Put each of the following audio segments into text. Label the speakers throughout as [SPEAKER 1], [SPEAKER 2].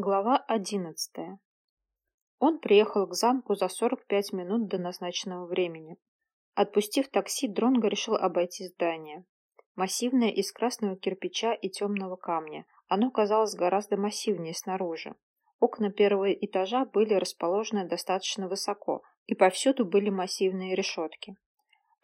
[SPEAKER 1] Глава одиннадцатая. Он приехал к замку за 45 минут до назначенного времени. Отпустив такси, Дронго решил обойти здание. Массивное из красного кирпича и темного камня, оно казалось гораздо массивнее снаружи. Окна первого этажа были расположены достаточно высоко, и повсюду были массивные решетки.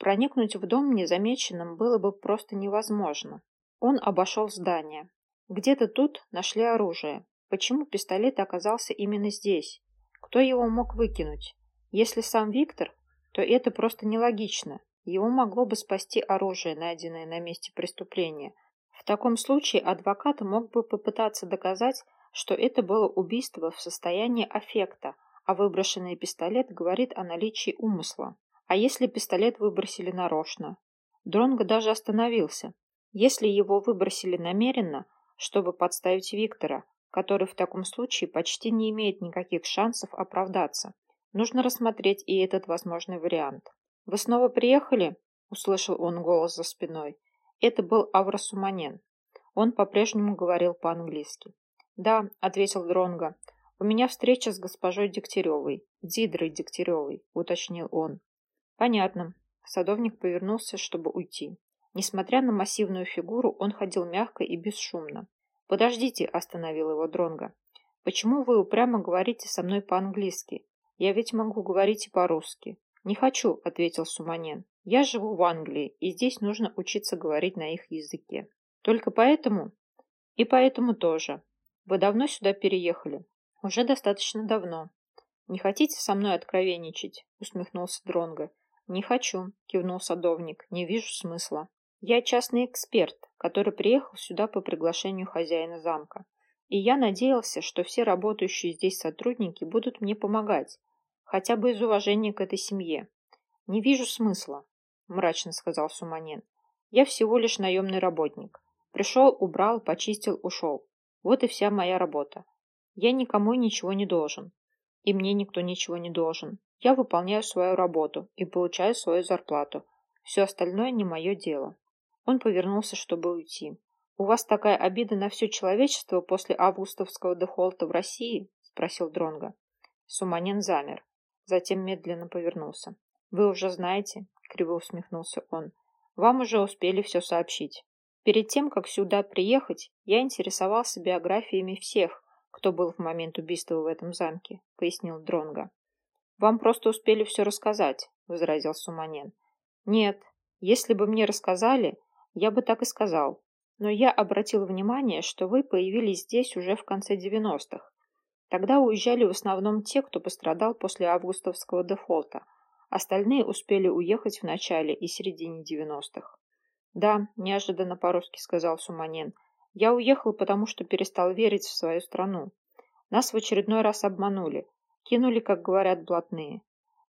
[SPEAKER 1] Проникнуть в дом незамеченным было бы просто невозможно. Он обошел здание. Где-то тут нашли оружие, Почему пистолет оказался именно здесь? Кто его мог выкинуть? Если сам Виктор, то это просто нелогично. Его могло бы спасти оружие, найденное на месте преступления. В таком случае адвокат мог бы попытаться доказать, что это было убийство в состоянии аффекта, а выброшенный пистолет говорит о наличии умысла. А если пистолет выбросили нарочно? Дронго даже остановился. Если его выбросили намеренно, чтобы подставить Виктора, который в таком случае почти не имеет никаких шансов оправдаться. Нужно рассмотреть и этот возможный вариант. «Вы снова приехали?» – услышал он голос за спиной. Это был Авросуманен. Он по-прежнему говорил по-английски. «Да», – ответил Дронго. «У меня встреча с госпожой Дегтяревой, Дидрой Дегтяревой», – уточнил он. «Понятно». Садовник повернулся, чтобы уйти. Несмотря на массивную фигуру, он ходил мягко и бесшумно. «Подождите», — остановил его Дронго. «Почему вы упрямо говорите со мной по-английски? Я ведь могу говорить и по-русски». «Не хочу», — ответил Суманен. «Я живу в Англии, и здесь нужно учиться говорить на их языке». «Только поэтому?» «И поэтому тоже. Вы давно сюда переехали?» «Уже достаточно давно». «Не хотите со мной откровенничать?» — усмехнулся Дронго. «Не хочу», — кивнул садовник. «Не вижу смысла». Я частный эксперт, который приехал сюда по приглашению хозяина замка. И я надеялся, что все работающие здесь сотрудники будут мне помогать, хотя бы из уважения к этой семье. Не вижу смысла, мрачно сказал Суманен. Я всего лишь наемный работник. Пришел, убрал, почистил, ушел. Вот и вся моя работа. Я никому ничего не должен. И мне никто ничего не должен. Я выполняю свою работу и получаю свою зарплату. Все остальное не мое дело. Он повернулся, чтобы уйти. «У вас такая обида на все человечество после августовского дефолта в России?» – спросил Дронга. Суманен замер. Затем медленно повернулся. «Вы уже знаете?» – криво усмехнулся он. «Вам уже успели все сообщить. Перед тем, как сюда приехать, я интересовался биографиями всех, кто был в момент убийства в этом замке», – пояснил Дронга. «Вам просто успели все рассказать», – возразил Суманен. «Нет, если бы мне рассказали, я бы так и сказал. Но я обратил внимание, что вы появились здесь уже в конце 90-х. Тогда уезжали в основном те, кто пострадал после августовского дефолта. Остальные успели уехать в начале и середине 90-х. «Да», – неожиданно по-русски сказал Суманен. «Я уехал, потому что перестал верить в свою страну. Нас в очередной раз обманули. Кинули, как говорят, блатные.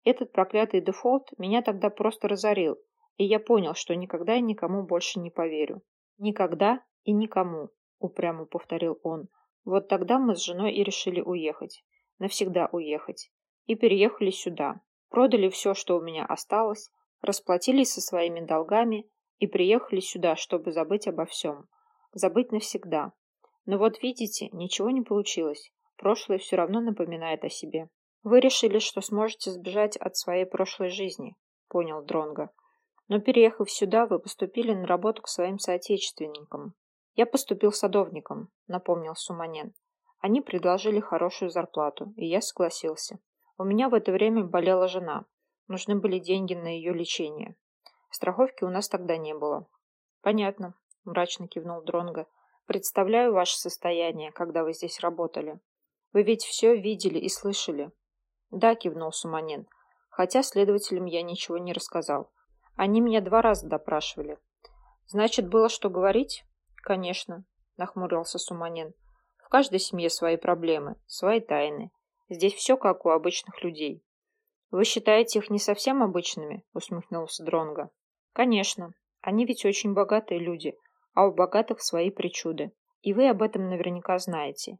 [SPEAKER 1] Этот проклятый дефолт меня тогда просто разорил – и я понял, что никогда и никому больше не поверю. Никогда и никому, упрямо повторил он. Вот тогда мы с женой и решили уехать. Навсегда уехать. И переехали сюда. Продали все, что у меня осталось, расплатились со своими долгами и приехали сюда, чтобы забыть обо всем. Забыть навсегда. Но вот видите, ничего не получилось. Прошлое все равно напоминает о себе. Вы решили, что сможете сбежать от своей прошлой жизни, понял Дронга. Но переехав сюда, вы поступили на работу к своим соотечественникам. Я поступил садовником, напомнил Суманен. Они предложили хорошую зарплату, и я согласился. У меня в это время болела жена. Нужны были деньги на ее лечение. Страховки у нас тогда не было. Понятно, мрачно кивнул Дронго. Представляю ваше состояние, когда вы здесь работали. Вы ведь все видели и слышали. Да, кивнул Суманен, хотя следователям я ничего не рассказал. Они меня два раза допрашивали. Значит, было что говорить? Конечно, нахмурился Суманен. В каждой семье свои проблемы, свои тайны. Здесь все как у обычных людей. Вы считаете их не совсем обычными? Усмехнулся Дронга. Конечно. Они ведь очень богатые люди, а у богатых свои причуды. И вы об этом наверняка знаете.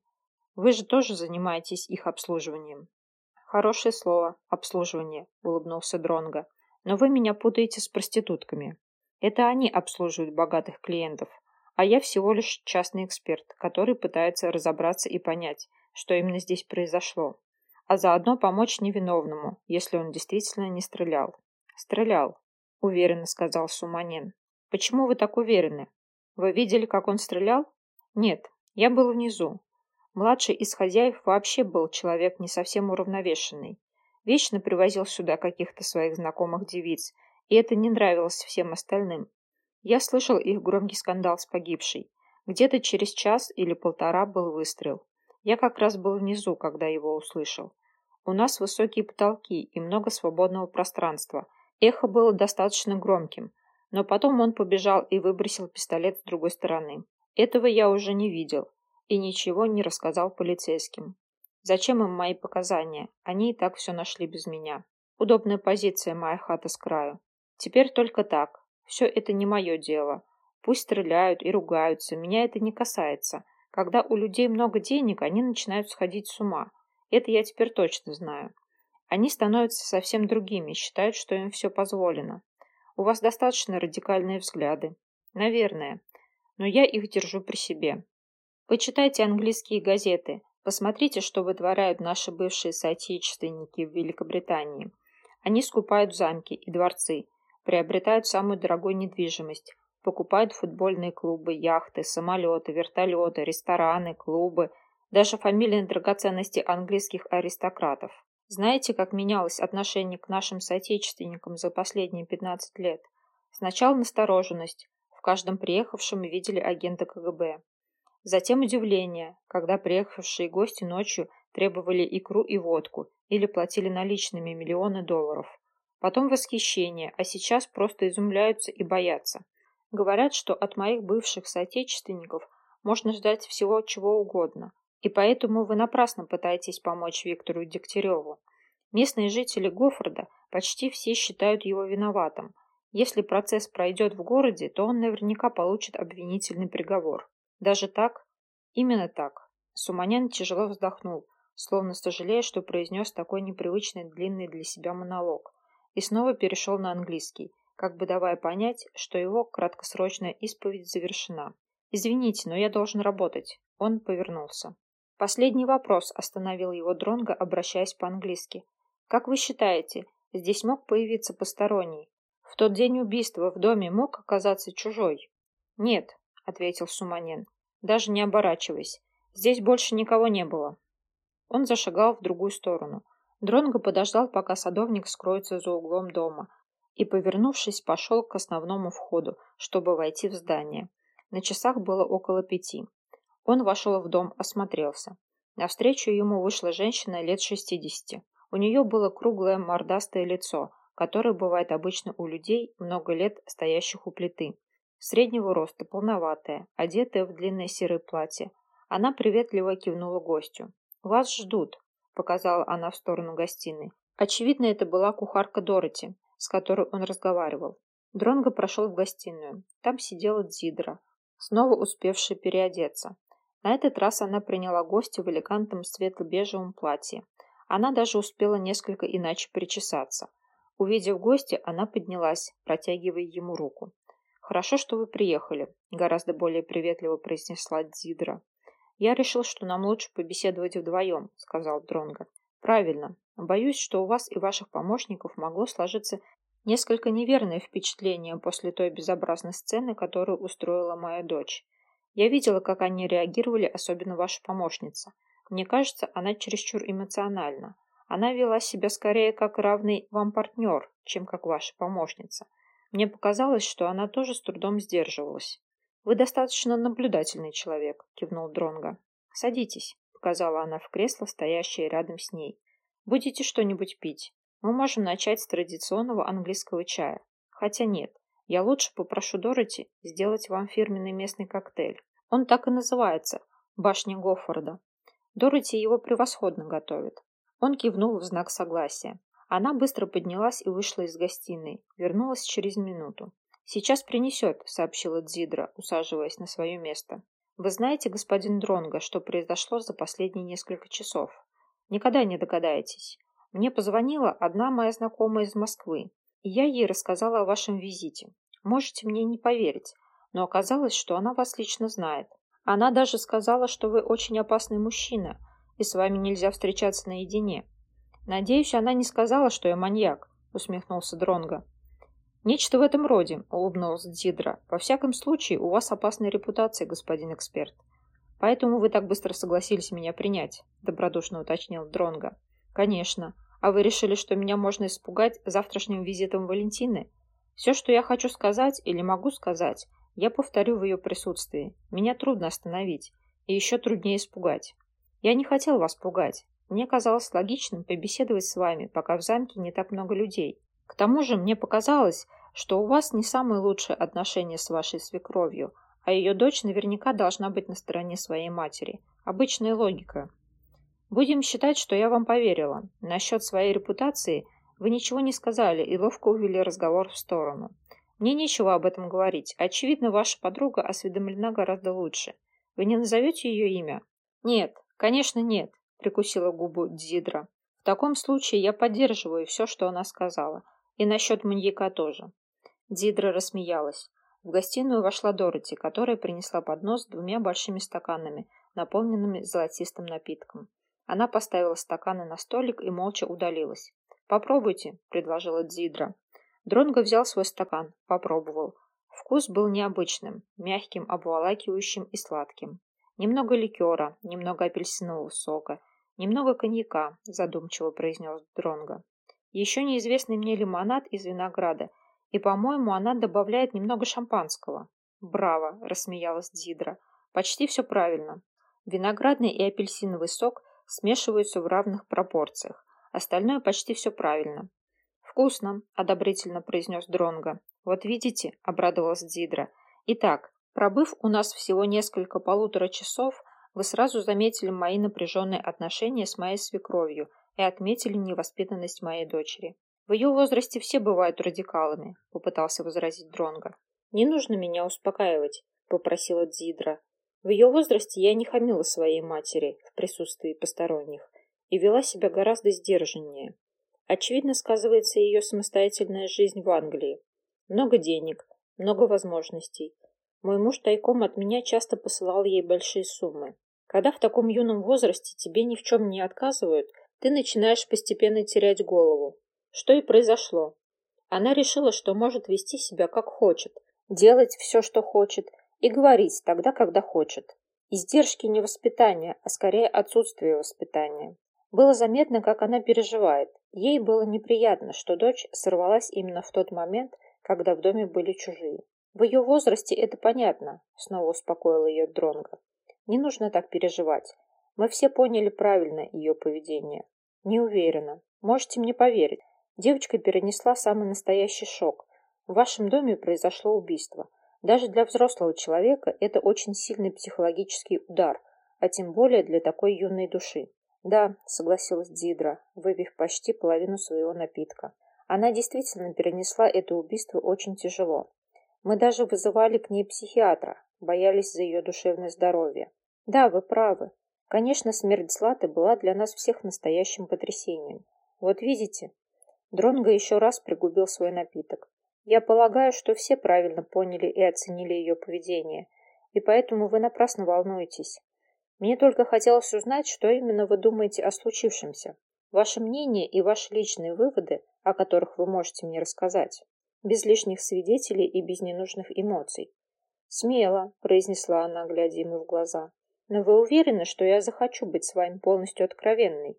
[SPEAKER 1] Вы же тоже занимаетесь их обслуживанием. Хорошее слово обслуживание, улыбнулся Дронга. Но вы меня путаете с проститутками. Это они обслуживают богатых клиентов, а я всего лишь частный эксперт, который пытается разобраться и понять, что именно здесь произошло, а заодно помочь невиновному, если он действительно не стрелял. Стрелял, уверенно сказал Суманин. Почему вы так уверены? Вы видели, как он стрелял? Нет, я был внизу. Младший из хозяев вообще был человек не совсем уравновешенный. Вечно привозил сюда каких-то своих знакомых девиц, и это не нравилось всем остальным. Я слышал их громкий скандал с погибшей. Где-то через час или полтора был выстрел. Я как раз был внизу, когда его услышал. У нас высокие потолки и много свободного пространства. Эхо было достаточно громким, но потом он побежал и выбросил пистолет с другой стороны. Этого я уже не видел и ничего не рассказал полицейским. Зачем им мои показания? Они и так все нашли без меня. Удобная позиция моя хата с краю. Теперь только так. Все это не мое дело. Пусть стреляют и ругаются, меня это не касается. Когда у людей много денег, они начинают сходить с ума. Это я теперь точно знаю. Они становятся совсем другими, считают, что им все позволено. У вас достаточно радикальные взгляды. Наверное. Но я их держу при себе. Вы читайте английские газеты. Посмотрите, что вытворяют наши бывшие соотечественники в Великобритании. Они скупают замки и дворцы, приобретают самую дорогую недвижимость, покупают футбольные клубы, яхты, самолеты, вертолеты, рестораны, клубы, даже фамильные драгоценности английских аристократов. Знаете, как менялось отношение к нашим соотечественникам за последние 15 лет? Сначала настороженность. В каждом приехавшем видели агента КГБ. Затем удивление, когда приехавшие гости ночью требовали икру и водку или платили наличными миллионы долларов. Потом восхищение, а сейчас просто изумляются и боятся. Говорят, что от моих бывших соотечественников можно ждать всего чего угодно, и поэтому вы напрасно пытаетесь помочь Виктору Дегтяреву. Местные жители Гофорда почти все считают его виноватым. Если процесс пройдет в городе, то он наверняка получит обвинительный приговор. Даже так? Именно так. Суманян тяжело вздохнул, словно сожалея, что произнес такой непривычный длинный для себя монолог и снова перешел на английский, как бы давая понять, что его краткосрочная исповедь завершена. «Извините, но я должен работать». Он повернулся. Последний вопрос остановил его Дронго, обращаясь по-английски. «Как вы считаете, здесь мог появиться посторонний? В тот день убийства в доме мог оказаться чужой?» «Нет», — ответил Суманен, даже не оборачиваясь. «Здесь больше никого не было». Он зашагал в другую сторону. Дронго подождал, пока садовник скроется за углом дома, и, повернувшись, пошел к основному входу, чтобы войти в здание. На часах было около пяти. Он вошел в дом, осмотрелся. Навстречу ему вышла женщина лет шестидесяти. У нее было круглое мордастое лицо, которое бывает обычно у людей, много лет стоящих у плиты. Среднего роста, полноватая, одетая в длинное серое платье. Она приветливо кивнула гостю. «Вас ждут», показала она в сторону гостиной. Очевидно, это была кухарка Дороти, с которой он разговаривал. Дронго прошел в гостиную. Там сидела Дзидра, снова успевшая переодеться. На этот раз она приняла гостя в элегантном светло-бежевом платье. Она даже успела несколько иначе причесаться. Увидев гостя, она поднялась, протягивая ему руку. «Хорошо, что вы приехали», — гораздо более приветливо произнесла Дзидра. «Я решил, что нам лучше побеседовать вдвоем», — сказал Дронго. «Правильно. Боюсь, что у вас и ваших помощников могло сложиться несколько неверное впечатление после той безобразной сцены, которую устроила моя дочь. Я видела, как они реагировали, особенно ваша помощница. Мне кажется, она чересчур эмоциональна. Она вела себя скорее как равный вам партнер, чем как ваша помощница. Мне показалось, что она тоже с трудом сдерживалась. Вы достаточно наблюдательный человек, кивнул Дронга. Садитесь, показала она в кресло, стоящее рядом с ней. Будете что-нибудь пить? Мы можем начать с традиционного английского чая. Хотя нет, я лучше попрошу Дороти сделать вам фирменный местный коктейль. Он так и называется – башня Гоффорда. Дороти его превосходно готовит. Он кивнул в знак согласия. Она быстро поднялась и вышла из гостиной. Вернулась через минуту. «Сейчас принесет», — сообщила Дзидра, усаживаясь на свое место. «Вы знаете, господин Дронго, что произошло за последние несколько часов? Никогда не догадаетесь. Мне позвонила одна моя знакомая из Москвы, и я ей рассказала о вашем визите. Можете мне не поверить, но оказалось, что она вас лично знает. Она даже сказала, что вы очень опасный мужчина, и с вами нельзя встречаться наедине. Надеюсь, она не сказала, что я маньяк, усмехнулся Дронго. Нечто в этом роде, улыбнулся Дидра. Во всяком случае, у вас опасная репутация, господин эксперт. Поэтому вы так быстро согласились меня принять, добродушно уточнил Дронго. Конечно. А вы решили, что меня можно испугать завтрашним визитом Валентины? Все, что я хочу сказать или могу сказать, я повторю в ее присутствии. Меня трудно остановить. И еще труднее испугать. Я не хотел вас пугать. Мне казалось логичным побеседовать с вами, пока в замке не так много людей. К тому же мне показалось, что у вас не самые лучшие отношения с вашей свекровью, а ее дочь наверняка должна быть на стороне своей матери. Обычная логика. Будем считать, что я вам поверила. Насчет своей репутации вы ничего не сказали и ловко увели разговор в сторону. Мне нечего об этом говорить. Очевидно, ваша подруга осведомлена гораздо лучше. Вы не назовете ее имя? Нет, конечно, нет, прикусила губу Дзидра. В таком случае я поддерживаю все, что она сказала. И насчет маньяка тоже. Дзидра рассмеялась. В гостиную вошла Дороти, которая принесла поднос с двумя большими стаканами, наполненными золотистым напитком. Она поставила стаканы на столик и молча удалилась. «Попробуйте», — предложила Дзидра. Дронго взял свой стакан, попробовал. Вкус был необычным, мягким, обволакивающим и сладким. Немного ликера, немного апельсинового сока, немного коньяка, задумчиво произнес Дронго. Еще неизвестный мне лимонад из винограда, и, по-моему, она добавляет немного шампанского. Браво, рассмеялась Дидра. Почти все правильно. Виноградный и апельсиновый сок смешиваются в равных пропорциях. Остальное почти все правильно. «Вкусно», — одобрительно произнес Дронго. «Вот видите», — обрадовалась Дидра. «Итак, пробыв у нас всего несколько полутора часов, вы сразу заметили мои напряженные отношения с моей свекровью и отметили невоспитанность моей дочери. В ее возрасте все бывают радикалами», — попытался возразить Дронго. «Не нужно меня успокаивать», — попросила Дзидра. «В ее возрасте я не хамила своей матери в присутствии посторонних и вела себя гораздо сдержаннее. Очевидно, сказывается ее самостоятельная жизнь в Англии. Много денег, много возможностей. Мой муж тайком от меня часто посылал ей большие суммы. Когда в таком юном возрасте тебе ни в чем не отказывают, ты начинаешь постепенно терять голову. Что и произошло. Она решила, что может вести себя как хочет, делать все, что хочет, и говорить тогда, когда хочет. Издержки не воспитания, а скорее отсутствие воспитания. Было заметно, как она переживает. Ей было неприятно, что дочь сорвалась именно в тот момент, когда в доме были чужие. В ее возрасте это понятно, снова успокоил ее Дронго. Не нужно так переживать. Мы все поняли правильно ее поведение. Не уверена. Можете мне поверить. Девочка перенесла самый настоящий шок. В вашем доме произошло убийство. Даже для взрослого человека это очень сильный психологический удар, а тем более для такой юной души. Да, согласилась Дидра, выпив почти половину своего напитка. Она действительно перенесла это убийство очень тяжело. Мы даже вызывали к ней психиатра, боялись за ее душевное здоровье. Да, вы правы. Конечно, смерть Златы была для нас всех настоящим потрясением. Вот видите, Дронго еще раз пригубил свой напиток. Я полагаю, что все правильно поняли и оценили ее поведение, и поэтому вы напрасно волнуетесь. Мне только хотелось узнать, что именно вы думаете о случившемся. Ваше мнение и ваши личные выводы, о которых вы можете мне рассказать. Без лишних свидетелей и без ненужных эмоций. «Смело», — произнесла она, глядя ему в глаза. «Но вы уверены, что я захочу быть с вами полностью откровенной?»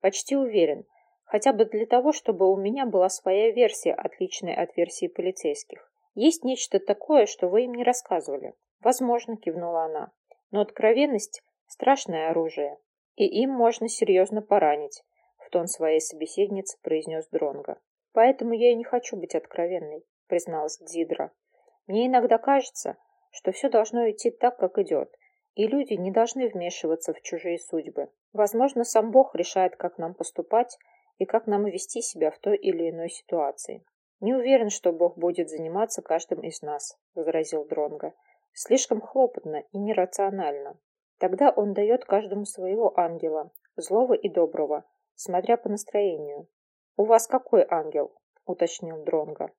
[SPEAKER 1] «Почти уверен. Хотя бы для того, чтобы у меня была своя версия, отличная от версии полицейских. Есть нечто такое, что вы им не рассказывали?» «Возможно», — кивнула она. «Но откровенность Страшное оружие, и им можно серьезно поранить, в тон своей собеседницы произнес Дронго. Поэтому я и не хочу быть откровенной, призналась Дзидра. Мне иногда кажется, что все должно идти так, как идет, и люди не должны вмешиваться в чужие судьбы. Возможно, сам Бог решает, как нам поступать и как нам вести себя в той или иной ситуации. Не уверен, что Бог будет заниматься каждым из нас, возразил Дронго. Слишком хлопотно и нерационально. Тогда он дает каждому своего ангела, злого и доброго, смотря по настроению. «У вас какой ангел?» — уточнил Дронго.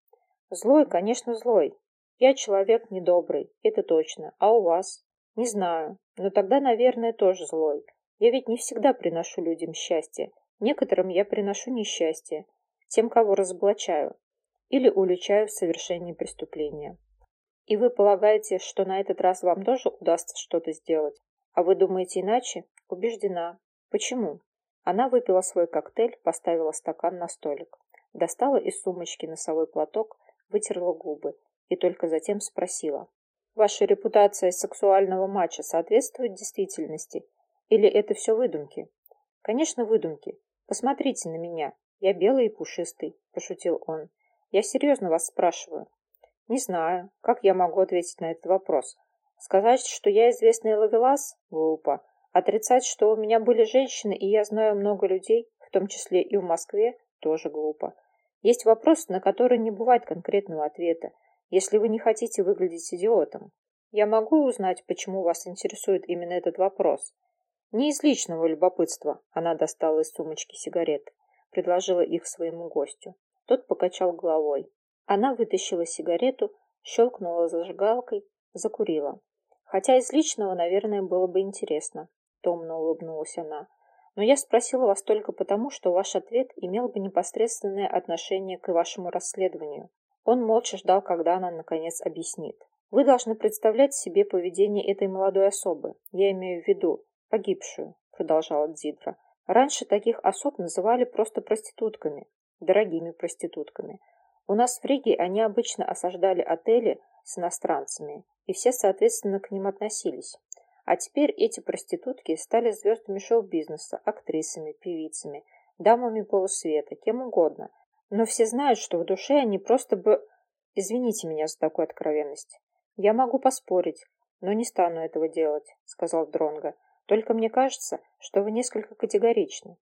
[SPEAKER 1] «Злой, конечно, злой. Я человек недобрый, это точно. А у вас?» «Не знаю, но тогда, наверное, тоже злой. Я ведь не всегда приношу людям счастье. Некоторым я приношу несчастье. Тем, кого разоблачаю. Или уличаю в совершении преступления. И вы полагаете, что на этот раз вам тоже удастся что-то сделать? А вы думаете иначе? Убеждена. Почему? Она выпила свой коктейль, поставила стакан на столик. Достала из сумочки носовой платок, вытерла губы и только затем спросила. Ваша репутация сексуального матча соответствует действительности? Или это все выдумки? Конечно, выдумки. Посмотрите на меня. Я белый и пушистый, пошутил он. Я серьезно вас спрашиваю. Не знаю, как я могу ответить на этот вопрос. Сказать, что я известный ловелас? Глупо. Отрицать, что у меня были женщины, и я знаю много людей, в том числе и в Москве, тоже глупо. Есть вопрос, на который не бывает конкретного ответа, если вы не хотите выглядеть идиотом. Я могу узнать, почему вас интересует именно этот вопрос? Не из личного любопытства. Она достала из сумочки сигареты, предложила их своему гостю. Тот покачал головой. Она вытащила сигарету, щелкнула зажигалкой, закурила. Хотя из личного, наверное, было бы интересно. Томно улыбнулась она. Но я спросила вас только потому, что ваш ответ имел бы непосредственное отношение к вашему расследованию. Он молча ждал, когда она, наконец, объяснит. Вы должны представлять себе поведение этой молодой особы. Я имею в виду погибшую, продолжала Дзидра. Раньше таких особ называли просто проститутками, дорогими проститутками. У нас в Риге они обычно осаждали отели с иностранцами, и все, соответственно, к ним относились. А теперь эти проститутки стали звездами шоу-бизнеса, актрисами, певицами, дамами полусвета, кем угодно. Но все знают, что в душе они просто бы... Извините меня за такую откровенность. Я могу поспорить, но не стану этого делать, сказал Дронга. Только мне кажется, что вы несколько категоричны.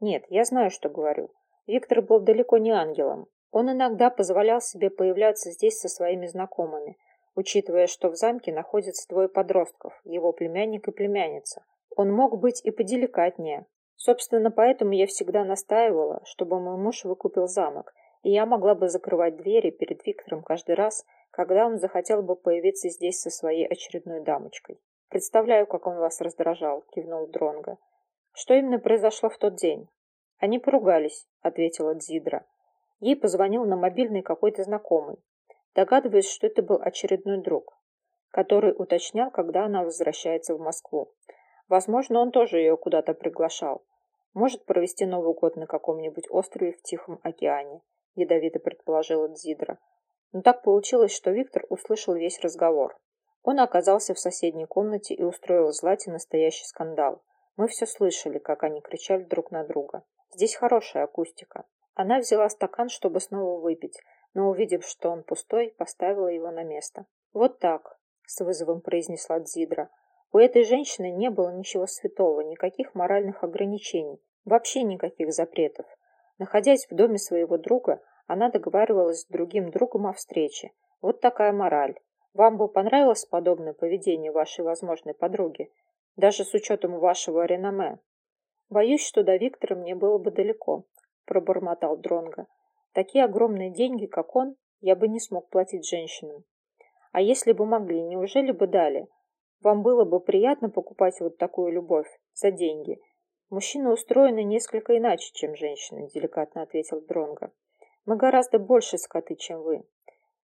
[SPEAKER 1] Нет, я знаю, что говорю. Виктор был далеко не ангелом. Он иногда позволял себе появляться здесь со своими знакомыми, учитывая, что в замке находятся двое подростков, его племянник и племянница. Он мог быть и поделикатнее. Собственно, поэтому я всегда настаивала, чтобы мой муж выкупил замок, и я могла бы закрывать двери перед Виктором каждый раз, когда он захотел бы появиться здесь со своей очередной дамочкой. Представляю, как он вас раздражал, кивнул Дронга. Что именно произошло в тот день? Они поругались, ответила Дзидра. Ей позвонил на мобильный какой-то знакомый. Догадываюсь, что это был очередной друг, который уточнял, когда она возвращается в Москву. Возможно, он тоже ее куда-то приглашал. Может провести Новый год на каком-нибудь острове в Тихом океане, ядовито предположила Дзидра. Но так получилось, что Виктор услышал весь разговор. Он оказался в соседней комнате и устроил Злате настоящий скандал. Мы все слышали, как они кричали друг на друга. Здесь хорошая акустика. Она взяла стакан, чтобы снова выпить, но, увидев, что он пустой, поставила его на место. «Вот так», — с вызовом произнесла Дзидра. «У этой женщины не было ничего святого, никаких моральных ограничений, вообще никаких запретов. Находясь в доме своего друга, она договаривалась с другим другом о встрече. Вот такая мораль. Вам бы понравилось подобное поведение вашей возможной подруги, даже с учетом вашего реноме? Боюсь, что до Виктора мне было бы далеко, пробормотал Дронга. Такие огромные деньги, как он, я бы не смог платить женщинам. А если бы могли, неужели бы дали? Вам было бы приятно покупать вот такую любовь за деньги. Мужчины устроены несколько иначе, чем женщины, деликатно ответил Дронго. Мы гораздо больше скоты, чем вы.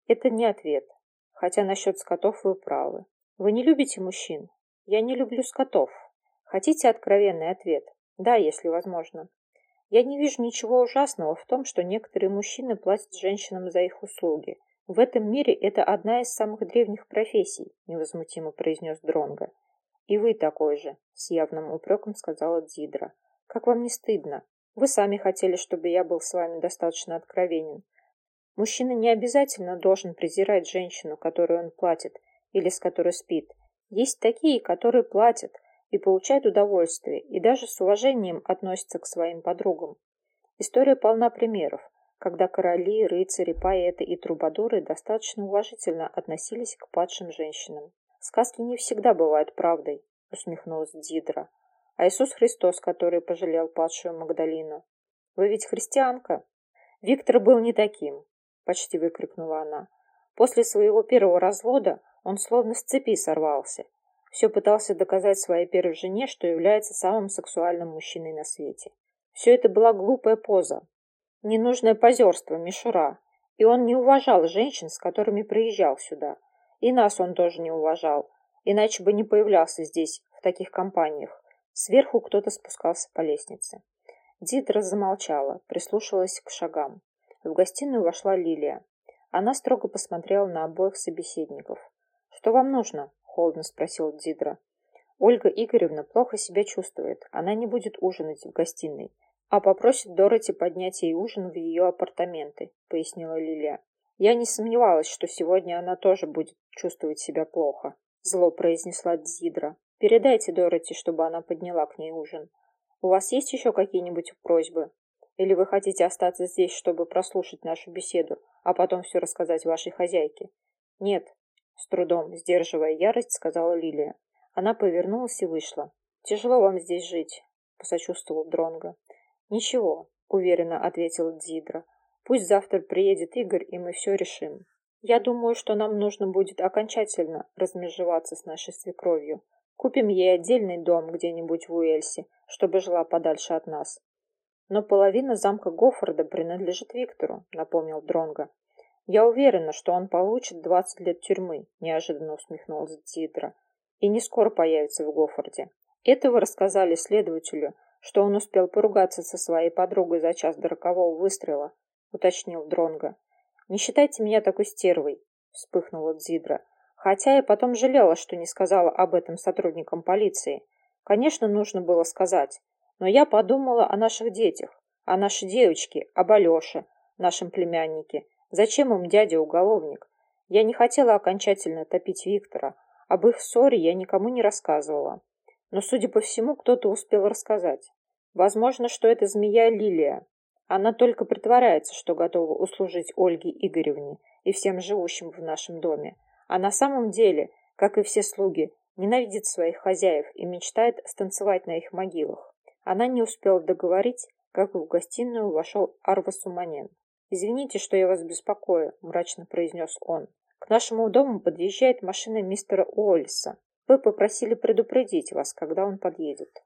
[SPEAKER 1] Это не ответ. Хотя насчет скотов вы правы. Вы не любите мужчин? Я не люблю скотов. Хотите откровенный ответ? Да, если возможно. Я не вижу ничего ужасного в том, что некоторые мужчины платят женщинам за их услуги. В этом мире это одна из самых древних профессий, невозмутимо произнес Дронга. И вы такой же, с явным упреком сказала Дзидра. Как вам не стыдно? Вы сами хотели, чтобы я был с вами достаточно откровенен. Мужчина не обязательно должен презирать женщину, которую он платит, или с которой спит. Есть такие, которые платят, и получают удовольствие, и даже с уважением относятся к своим подругам. История полна примеров, когда короли, рыцари, поэты и трубадуры достаточно уважительно относились к падшим женщинам. Сказки не всегда бывают правдой, усмехнулась Дидра. А Иисус Христос, который пожалел падшую Магдалину. Вы ведь христианка? Виктор был не таким, почти выкрикнула она. После своего первого развода он словно с цепи сорвался. Все пытался доказать своей первой жене, что является самым сексуальным мужчиной на свете. Все это была глупая поза. Ненужное позерство, мишура. И он не уважал женщин, с которыми приезжал сюда. И нас он тоже не уважал, иначе бы не появлялся здесь, в таких компаниях. Сверху кто-то спускался по лестнице. Дидра замолчала, прислушалась к шагам. В гостиную вошла Лилия. Она строго посмотрела на обоих собеседников. «Что вам нужно?» – холодно спросил Дидра. «Ольга Игоревна плохо себя чувствует. Она не будет ужинать в гостиной, а попросит Дороти поднять ей ужин в ее апартаменты», – пояснила Лилия. «Я не сомневалась, что сегодня она тоже будет чувствовать себя плохо», – зло произнесла Дидра. «Передайте Дороти, чтобы она подняла к ней ужин. У вас есть еще какие-нибудь просьбы? Или вы хотите остаться здесь, чтобы прослушать нашу беседу, а потом все рассказать вашей хозяйке? Нет, с трудом, сдерживая ярость, сказала Лилия. Она повернулась и вышла. Тяжело вам здесь жить, посочувствовал Дронго. Ничего, уверенно ответила Дзидра. Пусть завтра приедет Игорь, и мы все решим. Я думаю, что нам нужно будет окончательно размежеваться с нашей свекровью. Купим ей отдельный дом где-нибудь в Уэльсе, чтобы жила подальше от нас. Но половина замка Гофорда принадлежит Виктору, напомнил Дронга. Я уверена, что он получит двадцать лет тюрьмы, неожиданно усмехнулась Дидра, и не скоро появится в Гофорде. Это вы рассказали следователю, что он успел поругаться со своей подругой за час до рокового выстрела, уточнил Дронга. Не считайте меня такой стервой, вспыхнула Дзидра. Хотя я потом жалела, что не сказала об этом сотрудникам полиции. Конечно, нужно было сказать. Но я подумала о наших детях, о нашей девочке, об Алёше, нашем племяннике. Зачем им дядя уголовник? Я не хотела окончательно топить Виктора. Об их ссоре я никому не рассказывала. Но, судя по всему, кто-то успел рассказать. Возможно, что это змея Лилия. Она только притворяется, что готова услужить Ольге Игоревне и всем живущим в нашем доме. А на самом деле, как и все слуги, ненавидит своих хозяев и мечтает станцевать на их могилах. Она не успела договорить, как в гостиную вошел Арвасуманен. «Извините, что я вас беспокою», – мрачно произнес он. «К нашему дому подъезжает машина мистера Уоллиса. Вы попросили предупредить вас, когда он подъедет».